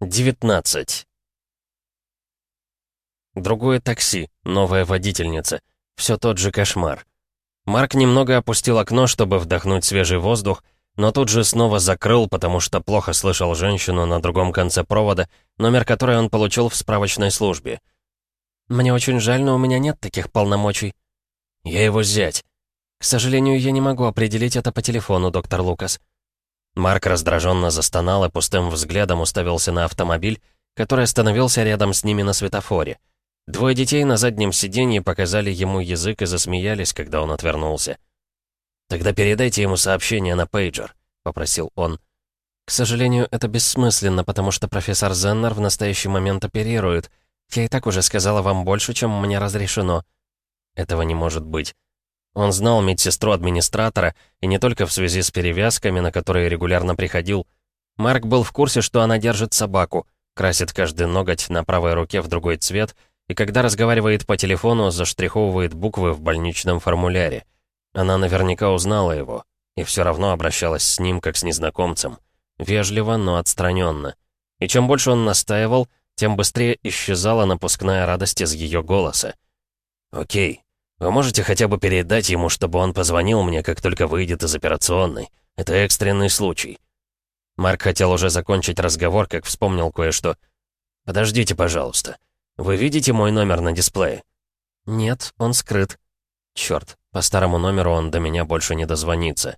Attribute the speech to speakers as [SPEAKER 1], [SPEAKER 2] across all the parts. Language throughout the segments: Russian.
[SPEAKER 1] 19. Другое такси, новая водительница. Все тот же кошмар. Марк немного опустил окно, чтобы вдохнуть свежий воздух, но тут же снова закрыл, потому что плохо слышал женщину на другом конце провода, номер которой он получил в справочной службе. «Мне очень жаль, но у меня нет таких полномочий». «Я его зять». «К сожалению, я не могу определить это по телефону, доктор Лукас». Марк раздраженно застонал и пустым взглядом уставился на автомобиль, который остановился рядом с ними на светофоре. Двое детей на заднем сиденье показали ему язык и засмеялись, когда он отвернулся. «Тогда передайте ему сообщение на пейджер», — попросил он. «К сожалению, это бессмысленно, потому что профессор Зеннер в настоящий момент оперирует. Я и так уже сказала вам больше, чем мне разрешено». «Этого не может быть. Он знал медсестру-администратора, и не только в связи с перевязками, на которые регулярно приходил. Марк был в курсе, что она держит собаку, красит каждый ноготь на правой руке в другой цвет, и когда разговаривает по телефону, заштриховывает буквы в больничном формуляре. Она наверняка узнала его, и все равно обращалась с ним, как с незнакомцем. Вежливо, но отстраненно. И чем больше он настаивал, тем быстрее исчезала напускная радость из ее голоса. «Окей, вы можете хотя бы передать ему, чтобы он позвонил мне, как только выйдет из операционной? Это экстренный случай». Марк хотел уже закончить разговор, как вспомнил кое-что. «Подождите, пожалуйста. Вы видите мой номер на дисплее?» «Нет, он скрыт». «Чёрт, по старому номеру он до меня больше не дозвонится».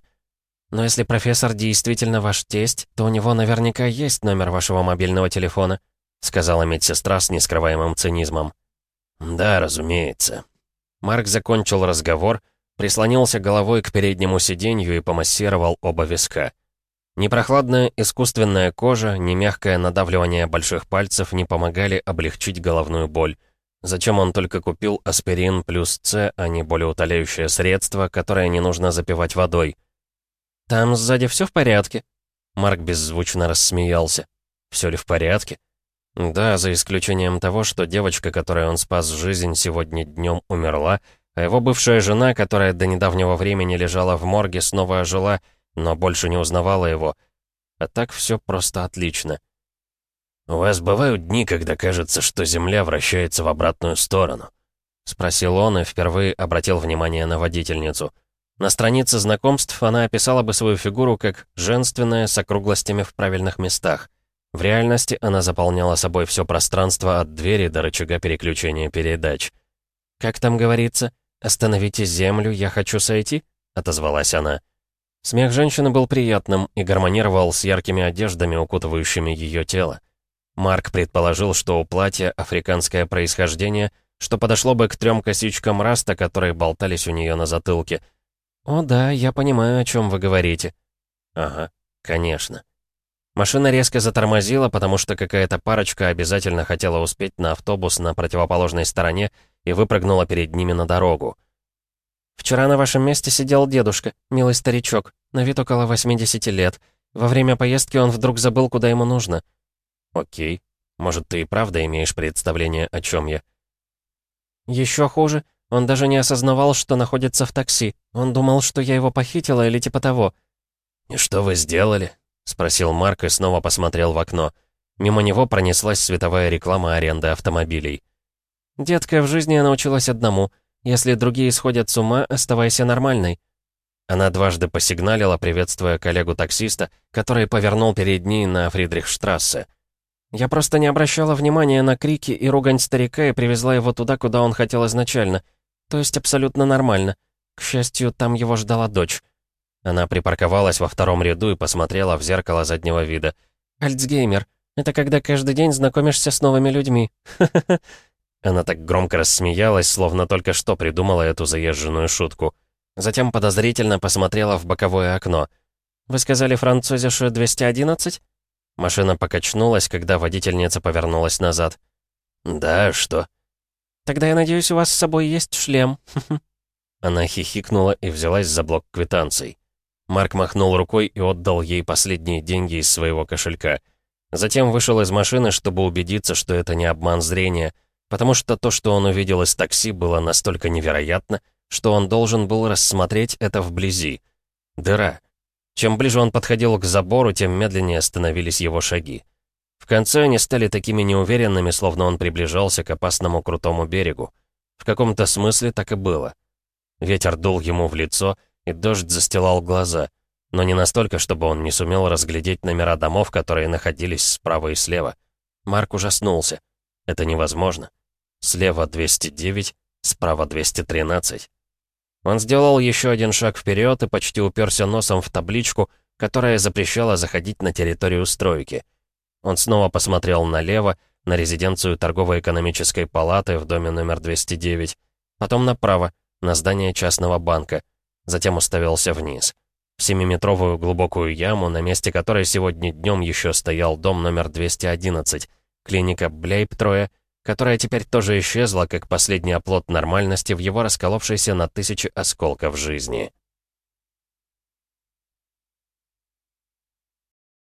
[SPEAKER 1] «Но если профессор действительно ваш тесть, то у него наверняка есть номер вашего мобильного телефона», сказала медсестра с нескрываемым цинизмом. «Да, разумеется. Марк закончил разговор, прислонился головой к переднему сиденью и помассировал оба виска. Ни прохладная искусственная кожа, ни мягкое надавливание больших пальцев не помогали облегчить головную боль. Зачем он только купил аспирин плюс С, а не болеутоляющее средство, которое не нужно запивать водой? «Там сзади все в порядке?» Марк беззвучно рассмеялся. «Все ли в порядке?» Да, за исключением того, что девочка, которой он спас жизнь, сегодня днем умерла, а его бывшая жена, которая до недавнего времени лежала в морге, снова ожила, но больше не узнавала его. А так все просто отлично. «У вас бывают дни, когда кажется, что Земля вращается в обратную сторону?» — спросил он и впервые обратил внимание на водительницу. На странице знакомств она описала бы свою фигуру как женственная, с округлостями в правильных местах. В реальности она заполняла собой все пространство от двери до рычага переключения передач. «Как там говорится? Остановите землю, я хочу сойти?» — отозвалась она. Смех женщины был приятным и гармонировал с яркими одеждами, укутывающими ее тело. Марк предположил, что у платья африканское происхождение, что подошло бы к трем косичкам раста, которые болтались у нее на затылке. «О да, я понимаю, о чем вы говорите». «Ага, конечно». Машина резко затормозила, потому что какая-то парочка обязательно хотела успеть на автобус на противоположной стороне и выпрыгнула перед ними на дорогу. «Вчера на вашем месте сидел дедушка, милый старичок, на вид около 80 лет. Во время поездки он вдруг забыл, куда ему нужно». «Окей. Может, ты и правда имеешь представление, о чем я?» «Еще хуже. Он даже не осознавал, что находится в такси. Он думал, что я его похитила или типа того». «И что вы сделали? — спросил Марк и снова посмотрел в окно. Мимо него пронеслась световая реклама аренды автомобилей. «Детка, в жизни научилась одному. Если другие сходят с ума, оставайся нормальной». Она дважды посигналила, приветствуя коллегу-таксиста, который повернул перед ней на Фридрихштрассе. «Я просто не обращала внимания на крики и ругань старика и привезла его туда, куда он хотел изначально. То есть абсолютно нормально. К счастью, там его ждала дочь. Она припарковалась во втором ряду и посмотрела в зеркало заднего вида. «Альцгеймер. Это когда каждый день знакомишься с новыми людьми. Она так громко рассмеялась, словно только что придумала эту заезженную шутку. Затем подозрительно посмотрела в боковое окно. «Вы сказали французише 211?» Машина покачнулась, когда водительница повернулась назад. «Да, что?» «Тогда я надеюсь, у вас с собой есть шлем». Она хихикнула и взялась за блок квитанций. Марк махнул рукой и отдал ей последние деньги из своего кошелька. Затем вышел из машины, чтобы убедиться, что это не обман зрения, потому что то, что он увидел из такси, было настолько невероятно, что он должен был рассмотреть это вблизи. Дыра. Чем ближе он подходил к забору, тем медленнее становились его шаги. В конце они стали такими неуверенными, словно он приближался к опасному крутому берегу. В каком-то смысле так и было. Ветер дул ему в лицо, и дождь застилал глаза, но не настолько, чтобы он не сумел разглядеть номера домов, которые находились справа и слева. Марк ужаснулся. Это невозможно. Слева 209, справа 213. Он сделал еще один шаг вперед и почти уперся носом в табличку, которая запрещала заходить на территорию стройки. Он снова посмотрел налево, на резиденцию торгово-экономической палаты в доме номер 209, потом направо, на здание частного банка, затем уставился вниз. В семиметровую глубокую яму, на месте которой сегодня днем еще стоял дом номер 211, клиника Блейптроя, которая теперь тоже исчезла, как последний оплот нормальности в его расколовшейся на тысячи осколков жизни.